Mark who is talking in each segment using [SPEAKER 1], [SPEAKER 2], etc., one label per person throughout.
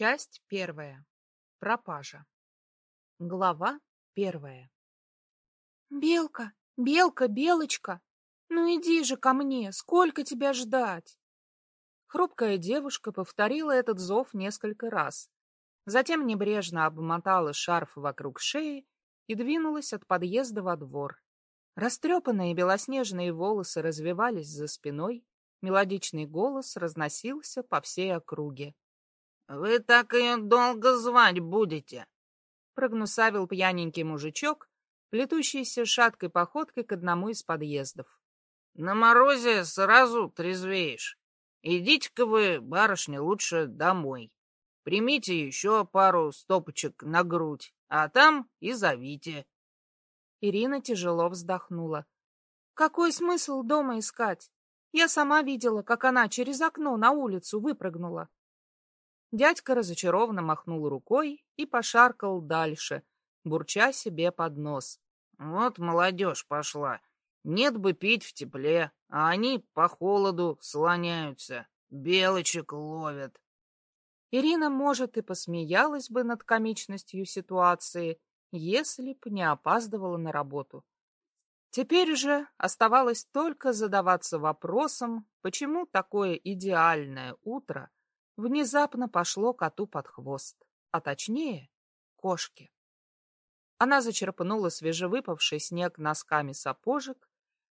[SPEAKER 1] Часть первая. Пропажа. Глава первая.
[SPEAKER 2] «Белка, белка, белочка, ну иди же ко мне, сколько тебя ждать?»
[SPEAKER 1] Хрупкая девушка повторила этот зов несколько раз. Затем небрежно обмотала шарф вокруг шеи и двинулась от подъезда во двор. Растрепанные белоснежные волосы развивались за спиной, мелодичный голос разносился по всей округе.
[SPEAKER 3] «Вы так ее долго звать будете?»
[SPEAKER 1] Прогнусавил пьяненький мужичок, плетущийся шаткой походкой к одному из подъездов.
[SPEAKER 3] «На морозе сразу трезвеешь. Идите-ка вы, барышня, лучше домой. Примите еще пару стопочек на грудь, а там и зовите».
[SPEAKER 1] Ирина тяжело вздохнула.
[SPEAKER 2] «Какой смысл дома искать? Я сама видела, как она через окно на улицу выпрыгнула.
[SPEAKER 1] Дядька разочарованно махнул рукой и пошаркал дальше, бурча себе под нос.
[SPEAKER 3] Вот молодежь пошла. Нет бы пить в тепле, а они по холоду слоняются, белочек ловят.
[SPEAKER 1] Ирина, может, и посмеялась бы над комичностью ситуации, если б не опаздывала на работу. Теперь же оставалось только задаваться вопросом, почему такое идеальное утро внезапно пошло коту под хвост, а точнее кошке. Она зачерпнула свежевыпавший снег носками сапожек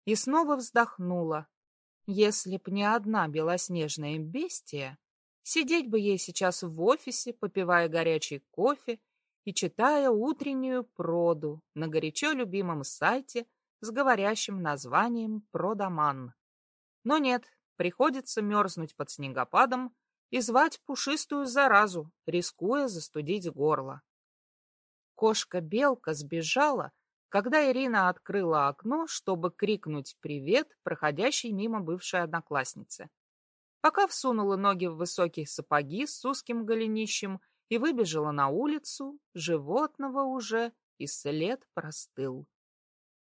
[SPEAKER 1] и снова вздохнула. Если б не одна белоснежная бестия, сидеть бы ей сейчас в офисе, попивая горячий кофе и читая утреннюю проду на горячо любимом сайте с говорящим названием «Продаман». Но нет, приходится мерзнуть под снегопадом и звать пушистую заразу, рискуя застудить горло. Кошка-белка сбежала, когда Ирина открыла окно, чтобы крикнуть «Привет!» проходящей мимо бывшей однокласснице. Пока всунула ноги в высокие сапоги с узким голенищем и выбежала на улицу, животного уже и след простыл.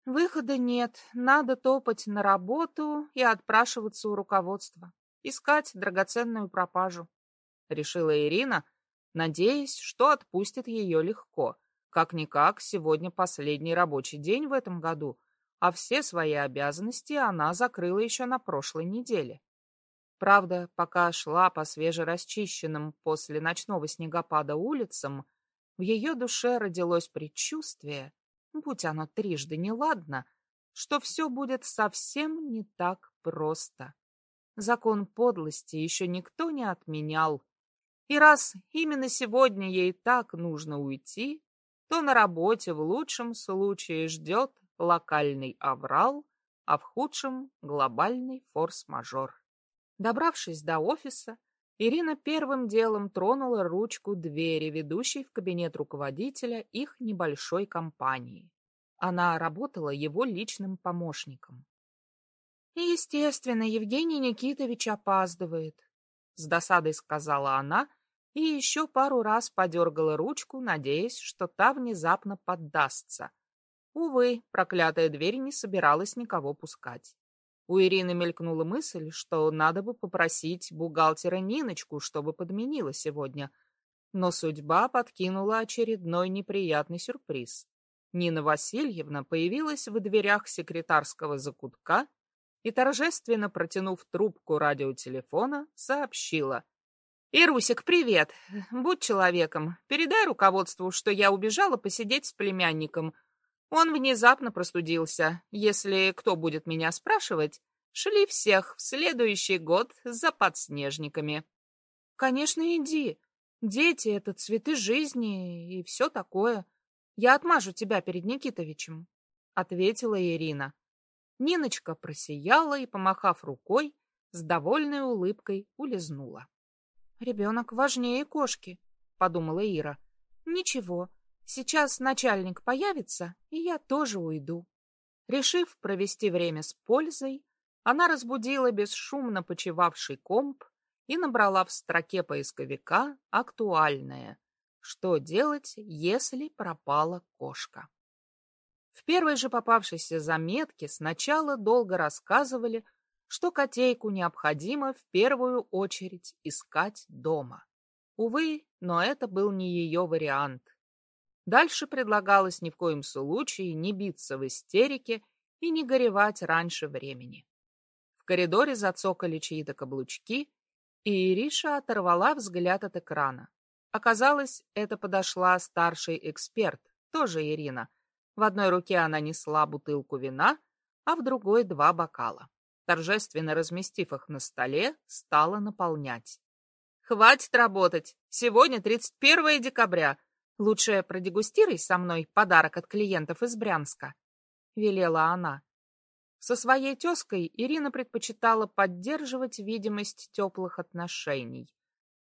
[SPEAKER 1] Выхода нет, надо топать на работу и отпрашиваться у руководства искать драгоценную пропажу, решила Ирина, надеясь, что отпустит ее легко. Как-никак, сегодня последний рабочий день в этом году, а все свои обязанности она закрыла еще на прошлой неделе. Правда, пока шла по свежерасчищенным после ночного снегопада улицам, в ее душе родилось предчувствие, будь оно трижды неладно, что все будет совсем не так просто. Закон подлости еще никто не отменял. И раз именно сегодня ей так нужно уйти, то на работе в лучшем случае ждет локальный аврал, а в худшем — глобальный форс-мажор. Добравшись до офиса, Ирина первым делом тронула ручку двери, ведущей в кабинет руководителя их небольшой компании. Она работала его личным помощником.
[SPEAKER 2] Естественно, Евгений Никитович опаздывает, с досадой сказала она и еще пару раз подергала ручку, надеясь, что та внезапно поддастся.
[SPEAKER 1] Увы, проклятая дверь не собиралась никого пускать. У Ирины мелькнула мысль, что надо бы попросить бухгалтера Ниночку, чтобы подменила сегодня. Но судьба подкинула очередной неприятный сюрприз. Нина Васильевна появилась в дверях секретарского закутка и, торжественно протянув трубку радиотелефона, сообщила. «Ирусик, привет! Будь человеком, передай руководству, что я убежала посидеть с племянником. Он внезапно простудился. Если кто будет меня спрашивать, шли всех в следующий год за подснежниками».
[SPEAKER 2] «Конечно, иди. Дети — это цветы жизни и все такое. Я отмажу тебя перед Никитовичем», —
[SPEAKER 1] ответила Ирина. Ниночка просияла и, помахав рукой, с довольной улыбкой улизнула.
[SPEAKER 2] «Ребенок важнее кошки», — подумала Ира. «Ничего, сейчас начальник появится, и я тоже уйду».
[SPEAKER 1] Решив провести время с пользой, она разбудила бесшумно почевавший комп и набрала в строке поисковика «Актуальное». Что делать, если пропала кошка? В первой же попавшейся заметке сначала долго рассказывали, что котейку необходимо в первую очередь искать дома. Увы, но это был не ее вариант. Дальше предлагалось ни в коем случае не биться в истерике и не горевать раньше времени. В коридоре зацокали чьи-то каблучки, и Ириша оторвала взгляд от экрана. Оказалось, это подошла старший эксперт, тоже Ирина. В одной руке она несла бутылку вина, а в другой два бокала. Торжественно разместив их на столе, стала наполнять. «Хватит работать! Сегодня 31 декабря. Лучше продегустируй со мной подарок от клиентов из Брянска», — велела она. Со своей тезкой Ирина предпочитала поддерживать видимость теплых отношений,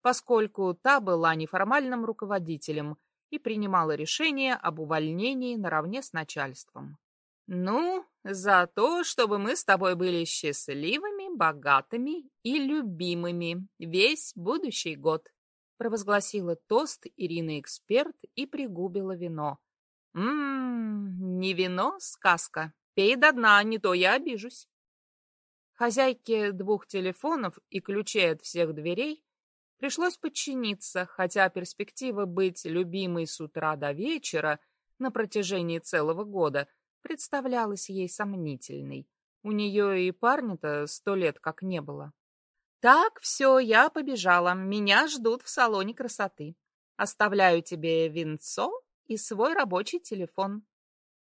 [SPEAKER 1] поскольку та была неформальным руководителем и принимала решения об увольнении наравне с начальством. «Ну, за то, чтобы мы с тобой были счастливыми, богатыми и любимыми весь будущий год», провозгласила тост Ирина-эксперт и пригубила вино. «Ммм, не вино, сказка. Пей до дна, не то я обижусь. Хозяйке двух телефонов и ключей от всех дверей пришлось подчиниться, хотя перспектива быть любимой с утра до вечера на протяжении целого года представлялась ей сомнительной. У нее и парня-то сто лет как не было. Так, все, я побежала. Меня ждут в салоне красоты. Оставляю тебе венцо и свой рабочий телефон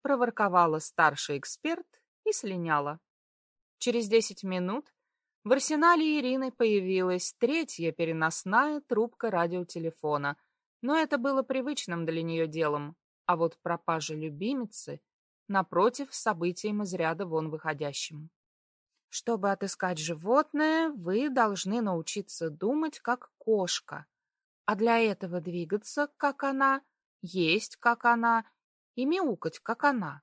[SPEAKER 1] проворковала старший эксперт и слиняла. Через десять минут в арсенале Ирины появилась третья переносная трубка радиотелефона, но это было привычным для нее делом, а вот пропажа любимицы, напротив, событием из ряда вон выходящим. Чтобы отыскать животное, вы должны научиться думать как кошка, а для этого двигаться, как она, есть, как она, и мяукать, как она.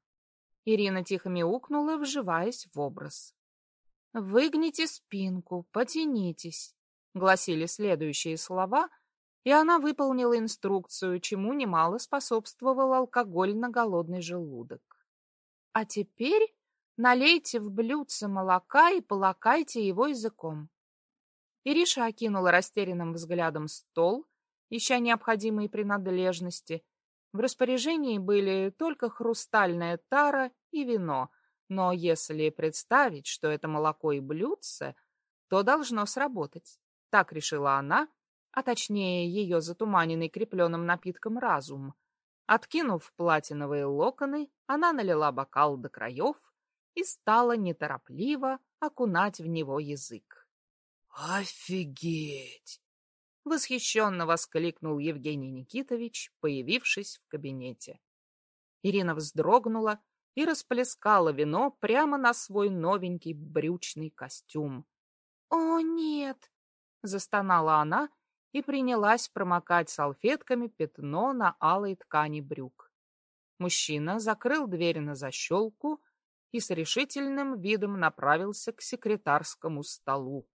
[SPEAKER 1] Ирина тихо мяукнула, вживаясь в образ. «Выгните спинку, потянитесь», — гласили следующие слова, и она выполнила инструкцию, чему немало способствовал алкоголь на голодный желудок. «А теперь налейте в блюдце молока и полакайте его языком». Ириша окинула растерянным взглядом стол, ища необходимые принадлежности — в распоряжении были только хрустальная тара и вино, но если представить, что это молоко и блюдце, то должно сработать. Так решила она, а точнее ее затуманенный крепленным напитком разум. Откинув платиновые локоны, она налила бокал до краев и стала неторопливо окунать в него язык.
[SPEAKER 3] «Офигеть!»
[SPEAKER 1] Восхищенно воскликнул Евгений Никитович, появившись в кабинете. Ирина вздрогнула и расплескала вино прямо на свой новенький брючный костюм. «О, нет!» — застонала она и принялась промокать салфетками пятно на алой ткани брюк. Мужчина закрыл дверь на защелку и с решительным видом направился к секретарскому столу.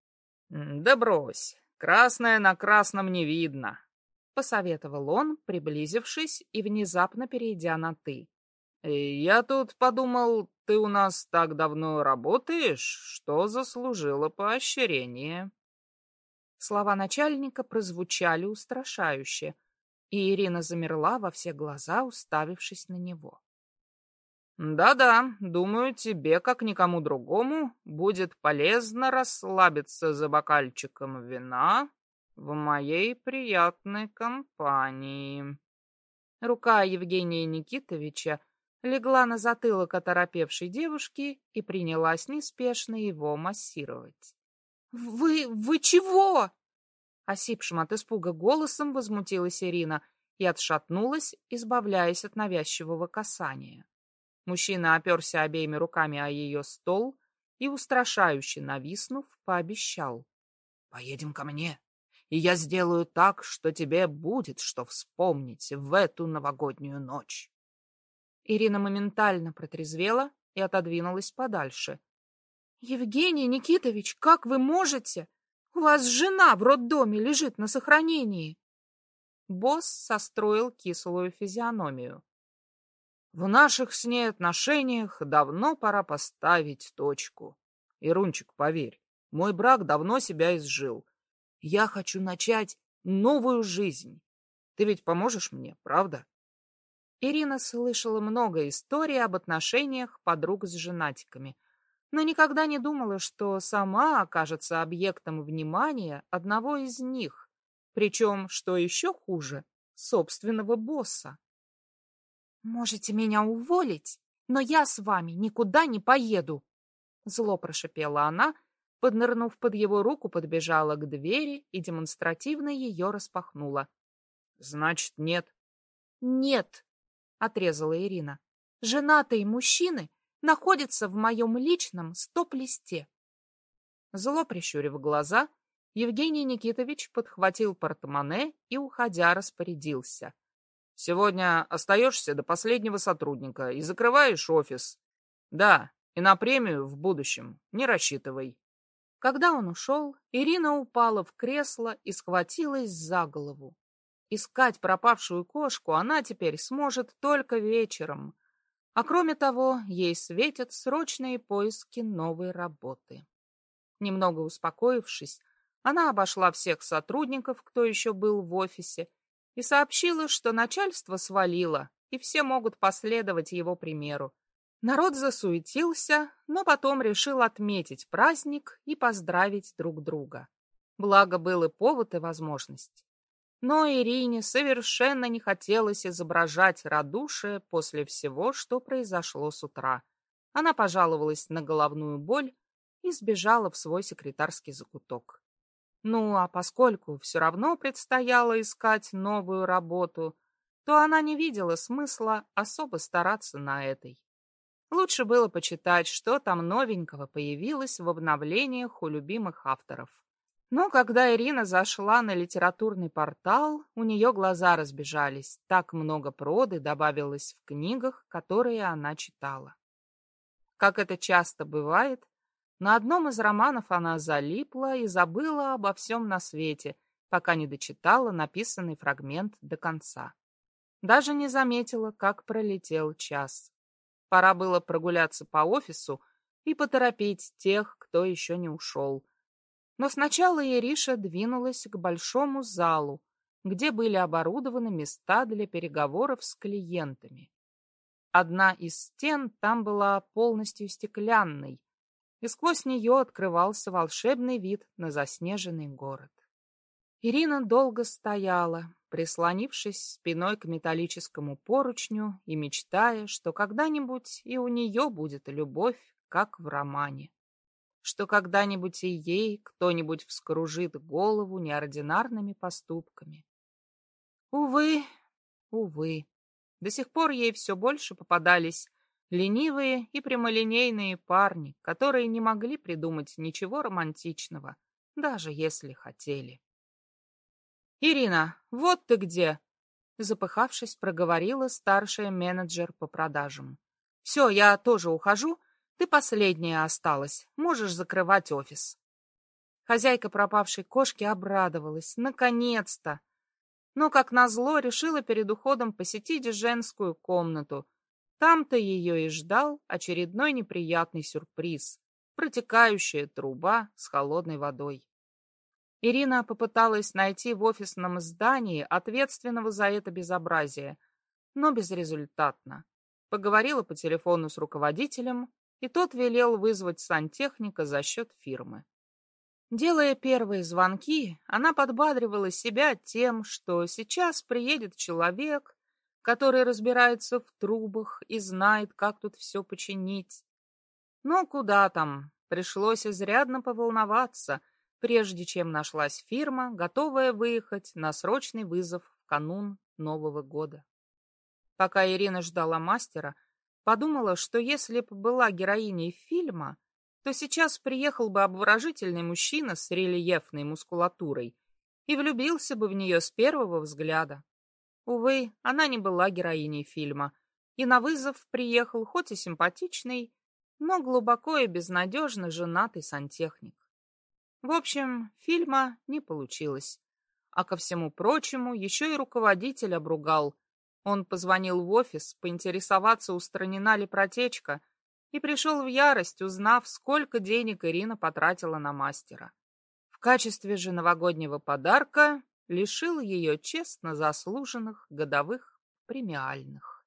[SPEAKER 1] «Да брось, Красное на красном не видно, — посоветовал он, приблизившись и внезапно перейдя на «ты». «Э, «Я тут подумал, ты у нас так давно работаешь, что заслужила поощрение». Слова начальника прозвучали устрашающе, и Ирина замерла во все глаза, уставившись на него. Да-да, думаю, тебе, как никому другому, будет полезно расслабиться за бокальчиком вина в моей приятной компании. Рука Евгения Никитовича легла на затылок оторопевшей девушки и принялась неспешно его массировать. «Вы... вы чего?» Осипшим от испуга голосом возмутилась Ирина и отшатнулась, избавляясь от навязчивого касания. Мужчина оперся обеими руками о ее стол и, устрашающе нависнув, пообещал. — Поедем ко мне, и я сделаю так, что тебе будет что вспомнить в эту новогоднюю ночь. Ирина моментально протрезвела и отодвинулась подальше. — Евгений Никитович, как вы можете? У вас жена в роддоме лежит на сохранении. Босс состроил кислую физиономию. В наших с ней отношениях давно пора поставить точку. Ирунчик, поверь, мой брак давно себя изжил. Я хочу начать
[SPEAKER 3] новую жизнь. Ты ведь поможешь мне, правда?
[SPEAKER 1] Ирина слышала много историй об отношениях подруг с женатиками, но никогда не думала, что сама окажется объектом внимания одного из них, причем, что еще хуже, собственного босса. «Можете меня уволить, но я с вами никуда не поеду!» Зло прошипела она, поднырнув под его руку, подбежала к двери и демонстративно ее распахнула.
[SPEAKER 3] «Значит, нет?»
[SPEAKER 1] «Нет!» Отрезала Ирина. Женатые мужчины находятся в моем личном стоп-листе. Зло прищурив глаза, Евгений Никитович подхватил портмоне и, уходя, распорядился.
[SPEAKER 3] «Сегодня остаешься до последнего сотрудника и закрываешь офис. Да, и на премию в будущем не рассчитывай».
[SPEAKER 1] Когда он ушел, Ирина упала в кресло и схватилась за голову. Искать пропавшую кошку она теперь сможет только вечером. А кроме того, ей светят срочные поиски новой работы. Немного успокоившись, она обошла всех сотрудников, кто еще был в офисе, и сообщила, что начальство свалило, и все могут последовать его примеру. Народ засуетился, но потом решил отметить праздник и поздравить друг друга. Благо был и повод, и возможность. Но Ирине совершенно не хотелось изображать радушие после всего, что произошло с утра. Она пожаловалась на головную боль и сбежала в свой секретарский закуток. Ну, а поскольку все равно предстояло искать новую работу, то она не видела смысла особо стараться на этой. Лучше было почитать, что там новенького появилось в обновлениях у любимых авторов. Но когда Ирина зашла на литературный портал, у нее глаза разбежались. Так много проды добавилось в книгах, которые она читала. Как это часто бывает, на одном из романов она залипла и забыла обо всем на свете, пока не дочитала написанный фрагмент до конца. Даже не заметила, как пролетел час. Пора было прогуляться по офису и поторопить тех, кто еще не ушел. Но сначала Ириша двинулась к большому залу, где были оборудованы места для переговоров с клиентами. Одна из стен там была полностью стеклянной, и сквозь нее открывался волшебный вид на заснеженный город. Ирина долго стояла, прислонившись спиной к металлическому поручню и мечтая, что когда-нибудь и у нее будет любовь, как в романе что когда-нибудь и ей кто-нибудь вскружит голову неординарными поступками. Увы, увы, до сих пор ей все больше попадались ленивые и прямолинейные парни, которые не могли придумать ничего романтичного, даже если хотели. «Ирина, вот ты где!» Запыхавшись, проговорила старшая менеджер по продажам. «Все, я тоже ухожу, ты последняя осталась, можешь закрывать офис. Хозяйка пропавшей кошки обрадовалась. Наконец-то! Но, как назло, решила перед уходом посетить женскую комнату. Там-то ее и ждал очередной неприятный сюрприз — протекающая труба с холодной водой. Ирина попыталась найти в офисном здании ответственного за это безобразие, но безрезультатно. Поговорила по телефону с руководителем, и тот велел вызвать сантехника за счет фирмы. Делая первые звонки, она подбадривала себя тем, что сейчас приедет человек, который разбирается в трубах и знает, как тут все починить. Но куда там, пришлось изрядно поволноваться, прежде чем нашлась фирма, готовая выехать на срочный вызов в канун Нового года. Пока Ирина ждала мастера, Подумала, что если бы была героиней фильма, то сейчас приехал бы обворожительный мужчина с рельефной мускулатурой и влюбился бы в нее с первого взгляда. Увы, она не была героиней фильма, и на вызов приехал хоть и симпатичный, но глубоко и безнадежно женатый сантехник. В общем, фильма не получилось. А ко всему прочему, еще и руководитель обругал, он позвонил в офис, поинтересоваться, устранена ли протечка, и пришел в ярость, узнав, сколько денег Ирина потратила на мастера. В качестве же новогоднего подарка лишил ее честно заслуженных годовых премиальных.